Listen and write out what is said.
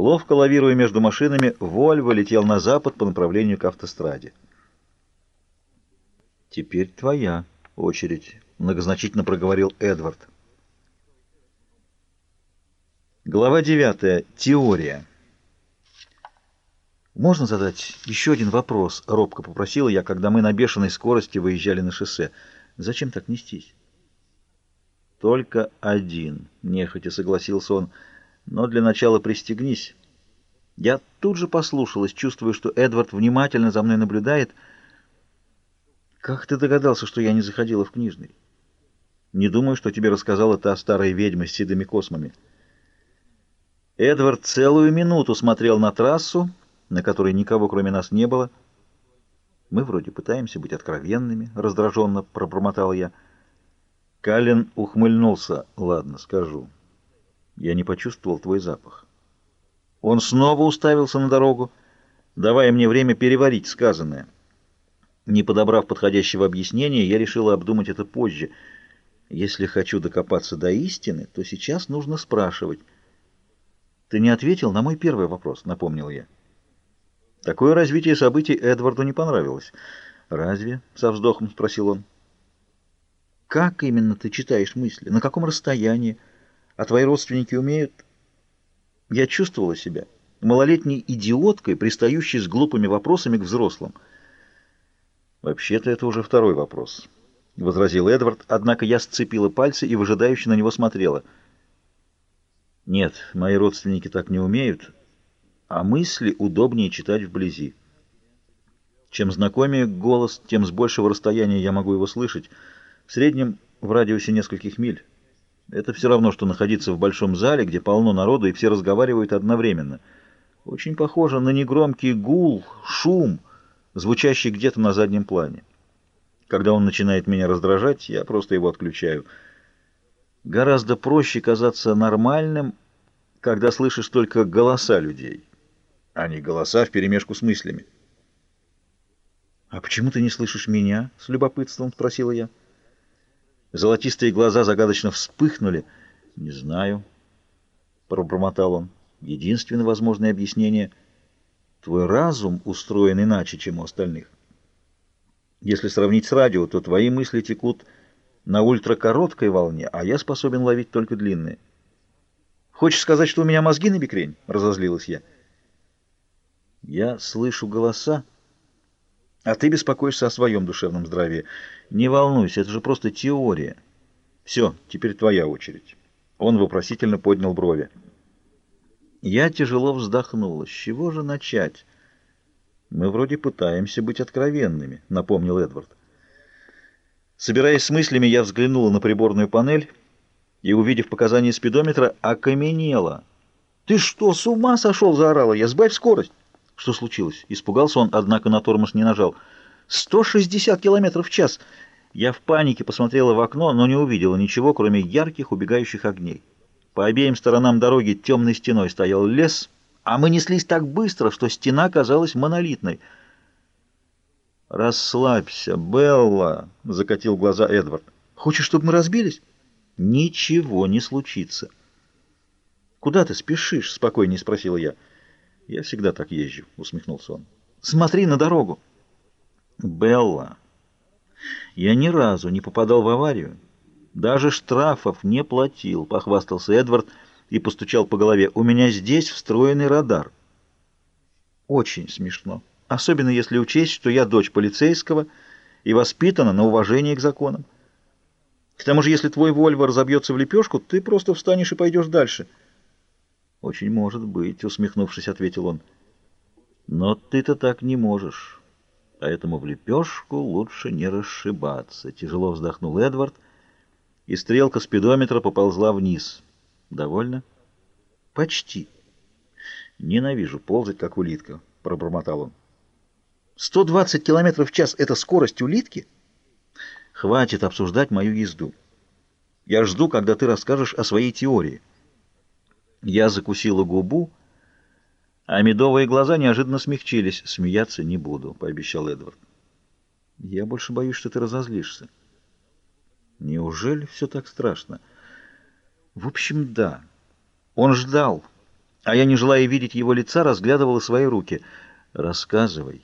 Ловко лавируя между машинами, Вольво летел на запад по направлению к автостраде. «Теперь твоя очередь», — многозначительно проговорил Эдвард. Глава 9. Теория. «Можно задать еще один вопрос?» — робко попросила я, когда мы на бешеной скорости выезжали на шоссе. «Зачем так нестись?» «Только один», — нехотя согласился он, — «но для начала пристегнись». Я тут же послушалась, чувствуя, что Эдвард внимательно за мной наблюдает. «Как ты догадался, что я не заходила в книжный?» «Не думаю, что тебе рассказала та старая ведьма с седыми космами». Эдвард целую минуту смотрел на трассу, на которой никого кроме нас не было. «Мы вроде пытаемся быть откровенными», — раздраженно пробормотал я. Каллен ухмыльнулся. «Ладно, скажу. Я не почувствовал твой запах». Он снова уставился на дорогу, давая мне время переварить сказанное. Не подобрав подходящего объяснения, я решила обдумать это позже. Если хочу докопаться до истины, то сейчас нужно спрашивать. «Ты не ответил на мой первый вопрос», — напомнил я. Такое развитие событий Эдварду не понравилось. «Разве?» — со вздохом спросил он. «Как именно ты читаешь мысли? На каком расстоянии? А твои родственники умеют?» Я чувствовала себя малолетней идиоткой, пристающей с глупыми вопросами к взрослым. «Вообще-то это уже второй вопрос», — возразил Эдвард, однако я сцепила пальцы и выжидающе на него смотрела. «Нет, мои родственники так не умеют» а мысли удобнее читать вблизи. Чем знакомее голос, тем с большего расстояния я могу его слышать, в среднем в радиусе нескольких миль. Это все равно, что находиться в большом зале, где полно народу, и все разговаривают одновременно. Очень похоже на негромкий гул, шум, звучащий где-то на заднем плане. Когда он начинает меня раздражать, я просто его отключаю. Гораздо проще казаться нормальным, когда слышишь только голоса людей а не голоса вперемешку с мыслями. «А почему ты не слышишь меня?» — с любопытством спросила я. Золотистые глаза загадочно вспыхнули. «Не знаю», — пробормотал он. «Единственное возможное объяснение — твой разум устроен иначе, чем у остальных. Если сравнить с радио, то твои мысли текут на ультракороткой волне, а я способен ловить только длинные». «Хочешь сказать, что у меня мозги на бекрень?» — разозлилась я. Я слышу голоса, а ты беспокоишься о своем душевном здравии. Не волнуйся, это же просто теория. Все, теперь твоя очередь. Он вопросительно поднял брови. Я тяжело вздохнула. С чего же начать? Мы вроде пытаемся быть откровенными, напомнил Эдвард. Собираясь с мыслями, я взглянула на приборную панель и, увидев показания спидометра, окаменела. «Ты что, с ума сошел?» — заорала я. «Сбавь скорость!» Что случилось? Испугался он, однако на тормоз не нажал. «Сто шестьдесят километров в час!» Я в панике посмотрела в окно, но не увидела ничего, кроме ярких убегающих огней. По обеим сторонам дороги темной стеной стоял лес, а мы неслись так быстро, что стена казалась монолитной. «Расслабься, Белла!» — закатил глаза Эдвард. «Хочешь, чтобы мы разбились?» «Ничего не случится». «Куда ты спешишь?» — спокойнее спросила я. «Я всегда так езжу», — усмехнулся он. «Смотри на дорогу!» «Белла, я ни разу не попадал в аварию. Даже штрафов не платил», — похвастался Эдвард и постучал по голове. «У меня здесь встроенный радар». «Очень смешно. Особенно если учесть, что я дочь полицейского и воспитана на уважении к законам. К тому же, если твой Вольво разобьется в лепешку, ты просто встанешь и пойдешь дальше». «Очень может быть», — усмехнувшись, ответил он. «Но ты-то так не можешь, поэтому в лепешку лучше не расшибаться», — тяжело вздохнул Эдвард, и стрелка спидометра поползла вниз. «Довольно?» «Почти». «Ненавижу ползать, как улитка», — пробормотал он. «Сто двадцать километров в час — это скорость улитки?» «Хватит обсуждать мою езду. Я жду, когда ты расскажешь о своей теории». Я закусила губу, а медовые глаза неожиданно смягчились. «Смеяться не буду», — пообещал Эдвард. «Я больше боюсь, что ты разозлишься». «Неужели все так страшно?» «В общем, да. Он ждал. а я, не желая видеть его лица, разглядывала свои руки. «Рассказывай».